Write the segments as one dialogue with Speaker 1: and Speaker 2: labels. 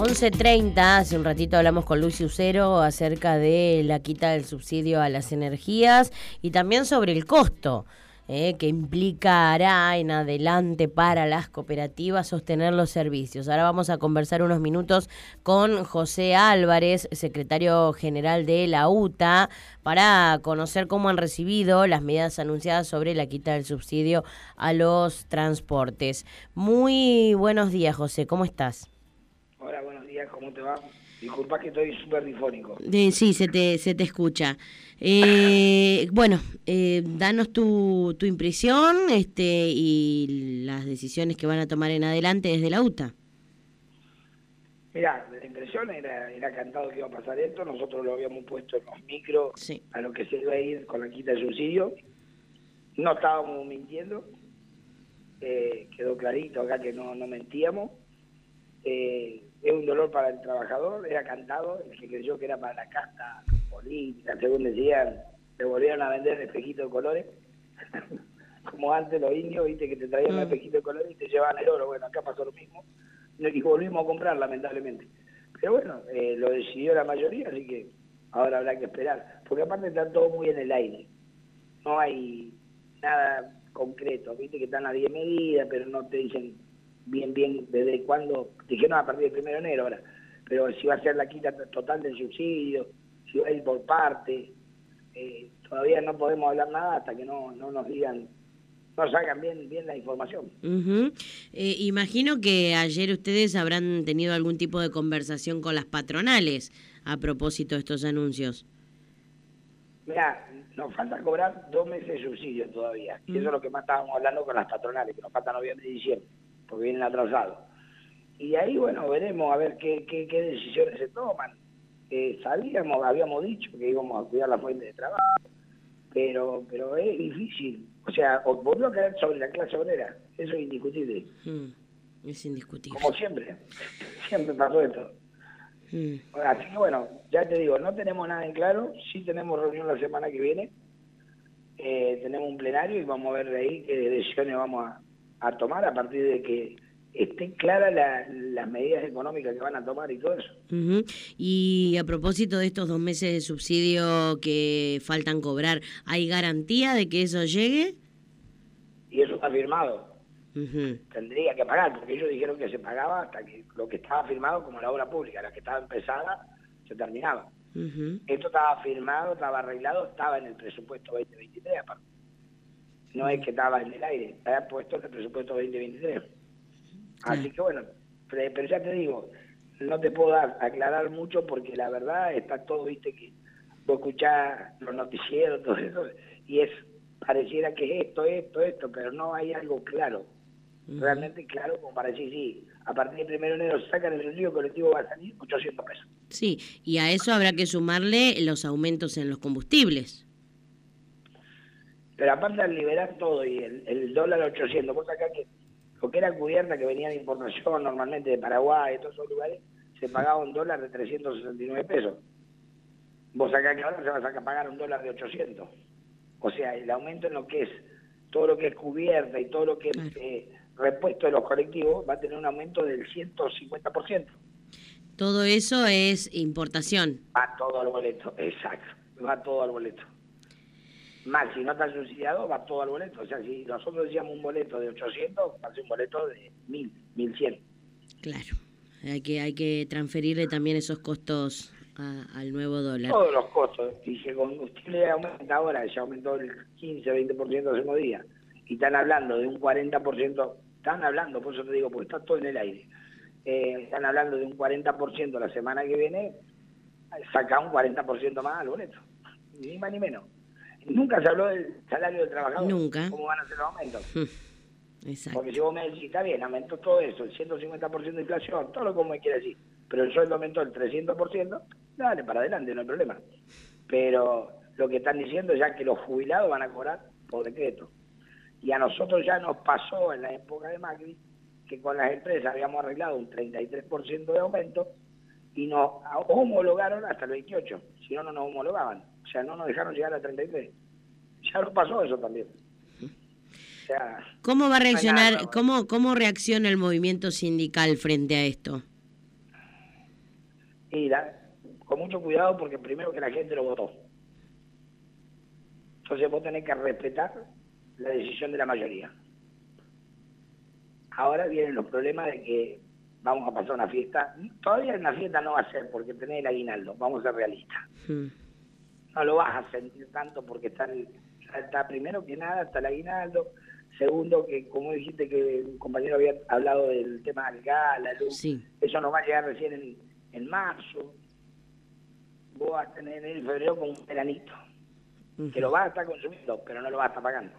Speaker 1: 11.30, hace un ratito hablamos con Luis Ucero acerca de la quita del subsidio a las energías y también sobre el costo eh, que implicará en adelante para las cooperativas sostener los servicios. Ahora vamos a conversar unos minutos con José Álvarez, secretario general de la UTA, para conocer cómo han recibido las medidas anunciadas sobre la quita del subsidio a los transportes. Muy buenos días, José, ¿cómo estás?
Speaker 2: Hola, buenos días, ¿cómo te va? Disculpa que estoy súper difónico.
Speaker 1: sí, se te, se te escucha. Eh, bueno, eh, danos tu, tu impresión este, y las decisiones que van a tomar en adelante desde la UTA.
Speaker 2: Mira, la impresión era, era cantado que iba a pasar esto, nosotros lo habíamos puesto en los micros a lo que se iba a ir con la quita del subsidio. No estábamos mintiendo, eh, quedó clarito acá que no, no mentíamos. Eh, es un dolor para el trabajador, era cantado, el que creyó que era para la casta política, según decían, le volvieron a vender espejito de colores, como antes los indios, viste, que te traían un mm. espejito de colores y te llevaban el oro, bueno, acá pasó lo mismo, y volvimos a comprar, lamentablemente. Pero bueno, eh, lo decidió la mayoría, así que ahora habrá que esperar, porque aparte está todo muy en el aire, no hay nada concreto, viste que están a 10 medidas, pero no te dicen bien, bien, desde cuándo, dijeron a partir del primero de enero ahora, pero si va a ser la quita total del subsidio, si va a ir por parte, eh, todavía no podemos hablar nada hasta que no, no nos digan, no salgan bien, bien la información.
Speaker 1: Eh, imagino que ayer ustedes habrán tenido algún tipo de conversación con las patronales a propósito de estos anuncios.
Speaker 2: Mira, nos falta cobrar dos meses de subsidio todavía. Y eso es lo que más estábamos hablando con las patronales, que nos falta noviembre y diciembre porque vienen atrasados. Y ahí, bueno, veremos a ver qué, qué, decisiones se toman. Eh, sabíamos, habíamos dicho que íbamos a cuidar la fuente de trabajo, pero pero es difícil. O sea, volvió a caer sobre la clase obrera, eso es indiscutible.
Speaker 1: Mm, es indiscutible.
Speaker 2: Como siempre, siempre pasó esto. Mm. Así que bueno, ya te digo, no tenemos nada en claro, sí tenemos reunión la semana que viene, eh, tenemos un plenario y vamos a ver de ahí qué decisiones vamos a, a tomar a partir de que estén claras las medidas económicas que van a tomar y todo eso.
Speaker 1: Y a propósito de estos dos meses de subsidio que faltan cobrar, ¿hay garantía de que eso llegue?
Speaker 2: Y eso está firmado. Tendría que pagar, porque ellos dijeron que se pagaba hasta que lo que estaba firmado como la obra pública, la que estaba empezada, se terminaba. Esto estaba firmado, estaba arreglado, estaba en el presupuesto 2023 aparte no es que estaba en el aire, estaba puesto en el presupuesto 2023. Así que bueno, pero ya te digo, no te puedo dar, aclarar mucho porque la verdad está todo, viste, que vos escuchás los noticieros, todo eso, y es, pareciera que es esto, esto, esto, pero no hay algo claro, realmente claro como para decir, sí, a partir del primero de enero sacan el río colectivo va a salir 800 pesos.
Speaker 1: Sí, y a eso habrá que sumarle los aumentos en los combustibles.
Speaker 2: Pero aparte al liberar todo y el, el dólar 800, vos acá que lo que era cubierta que venía de importación normalmente de Paraguay, y todos esos lugares, se pagaba un dólar de 369 pesos. Vos acá que ahora se vas a pagar un dólar de 800. O sea, el aumento en lo que es todo lo que es cubierta y todo lo que es eh, repuesto de los colectivos va a tener un aumento del 150%.
Speaker 1: Todo eso es importación.
Speaker 2: Va todo al boleto, exacto, va todo al boleto. Más, si no está subsidiado, va todo al boleto. O sea, si nosotros decíamos un boleto de 800, va a ser un boleto de 1000, 1100.
Speaker 1: Claro, hay que, hay que transferirle también esos costos al nuevo dólar.
Speaker 2: Todos los costos. Y si el combustible aumenta ahora, ya aumentó el 15, 20% hace unos días, y están hablando de un 40%, están hablando, por eso te digo, porque está todo en el aire, eh, están hablando de un 40% la semana que viene, saca un 40% más al boleto, ni más ni menos. Nunca se habló del salario del trabajador.
Speaker 1: Nunca.
Speaker 2: ¿Cómo van a ser los aumentos? Exacto. Porque si vos me decís, está bien, aumentó todo eso, el 150% de inflación, todo lo que me quiere decir, pero el sueldo aumentó el 300%, dale, para adelante, no hay problema. Pero lo que están diciendo ya que los jubilados van a cobrar por decreto. Y a nosotros ya nos pasó en la época de Macri que con las empresas habíamos arreglado un 33% de aumento y nos homologaron hasta el 28, si no, no nos homologaban. O sea, no nos dejaron llegar a 33. Ya no pasó eso también.
Speaker 1: O sea, ¿Cómo va a reaccionar, cómo, cómo reacciona el movimiento sindical frente a esto?
Speaker 2: Y con mucho cuidado porque primero que la gente lo votó. Entonces vos tenés que respetar la decisión de la mayoría. Ahora vienen los problemas de que vamos a pasar una fiesta. Todavía una fiesta no va a ser porque tenés el aguinaldo, vamos a ser realistas. Hmm. No lo vas a sentir tanto porque está, está primero que nada está el aguinaldo, segundo que como dijiste que un compañero había hablado del tema del gas, la luz, eso nos va a llegar recién en, en marzo. Vos vas a tener en febrero con un veranito, que lo vas a estar consumiendo, pero no lo vas a estar pagando.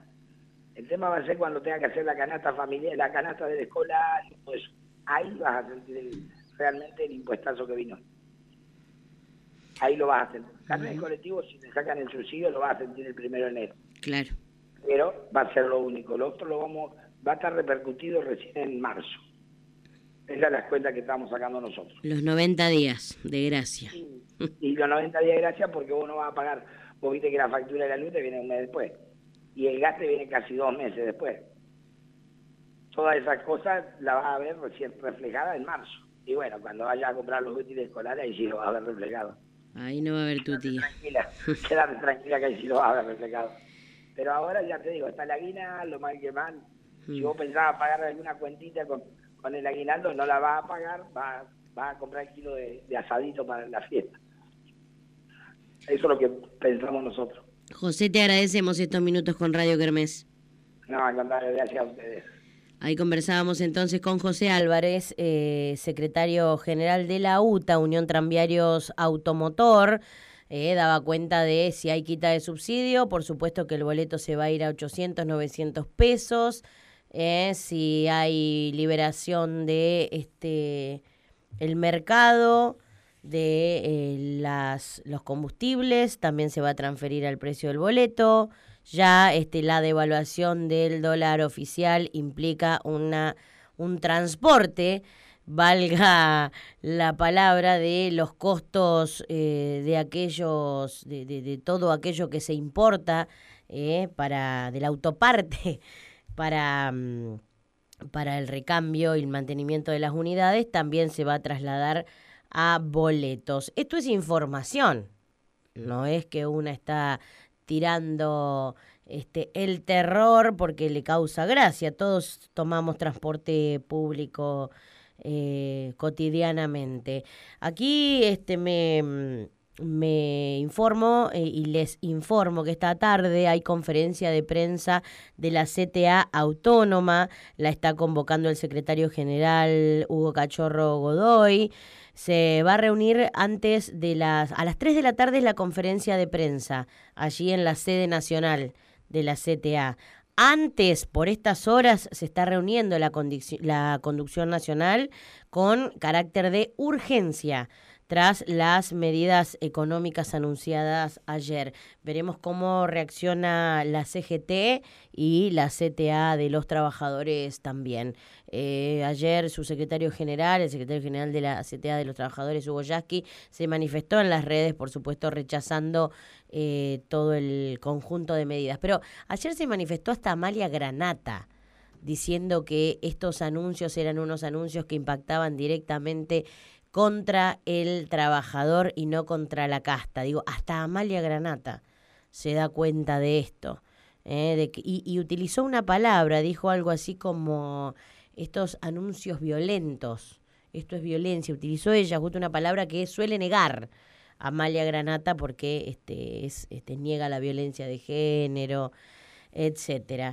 Speaker 2: El tema va a ser cuando tenga que hacer la canasta familiar, la canasta del escolar y todo eso. Ahí vas a sentir realmente el impuestazo que vino. Ahí lo vas a sentir. Carne uh colectivo, si te sacan el subsidio, lo vas a sentir el primero de enero.
Speaker 1: Claro.
Speaker 2: Pero va a ser lo único. Lo otro lo vamos, va a estar repercutido recién en marzo. Esa es la cuenta que estamos sacando nosotros.
Speaker 1: Los 90 días de gracia.
Speaker 2: Y, los 90 días de gracia porque vos no vas a pagar. Vos viste que la factura de la luz te viene un mes después y el gas te viene casi dos meses después. Todas esas cosas las vas a ver recién reflejadas en marzo. Y bueno, cuando vayas a comprar los útiles escolares, ahí sí lo vas a ver reflejado.
Speaker 1: Ahí no va a haber tu tía.
Speaker 2: Tranquila, quédate tranquila que ahí sí lo vas a ver reflejado. Pero ahora ya te digo, está el aguinaldo, mal que mal. Si mm. vos pensabas pagar alguna cuentita con, con el aguinaldo, no la vas a pagar, vas, a comprar el kilo de, de asadito para la fiesta. Eso es lo que pensamos nosotros.
Speaker 1: José, te agradecemos estos minutos con Radio Kermés.
Speaker 2: No, al gracias a ustedes.
Speaker 1: Ahí conversábamos entonces con José Álvarez, eh, secretario general de la UTA, Unión Tranviarios Automotor. Eh, daba cuenta de si hay quita de subsidio, por supuesto que el boleto se va a ir a 800, 900 pesos. Eh, si hay liberación de este el mercado, de las, los combustibles, también se va a transferir al precio del boleto. Ya este, la devaluación del dólar oficial implica una, un transporte, valga la palabra, de los costos eh, de aquellos, de, de, todo aquello que se importa eh, para, de la autoparte para, mm, para el recambio y el mantenimiento de las unidades, también se va a trasladar a boletos. Esto es información, no es que una está tirando este, el terror porque le causa gracia. Todos tomamos transporte público eh, cotidianamente. Aquí este, me, me informo eh, y les informo que esta tarde hay conferencia de prensa de la CTA Autónoma. La está convocando el secretario general Hugo Cachorro Godoy. Se va a reunir antes de las... A las 3 de la tarde es la conferencia de prensa, allí en la sede nacional de la CTA. Antes, por estas horas, se está reuniendo la, la conducción nacional con carácter de urgencia tras las medidas económicas anunciadas ayer. Veremos cómo reacciona la CGT y la CTA de los trabajadores también. Eh, ayer su secretario general, el secretario general de la CTA de los trabajadores, Hugo Yasky, se manifestó en las redes, por supuesto, rechazando eh, todo el conjunto de medidas. Pero ayer se manifestó hasta Amalia Granata diciendo que estos anuncios eran unos anuncios que impactaban directamente contra el trabajador y no contra la casta. Digo, hasta Amalia Granata se da cuenta de esto. ¿eh? De y, utilizó una palabra, dijo algo así como estos anuncios violentos. Esto es violencia. Utilizó ella justo una palabra que suele negar Amalia Granata porque este, es, este, niega la violencia de género, etcétera.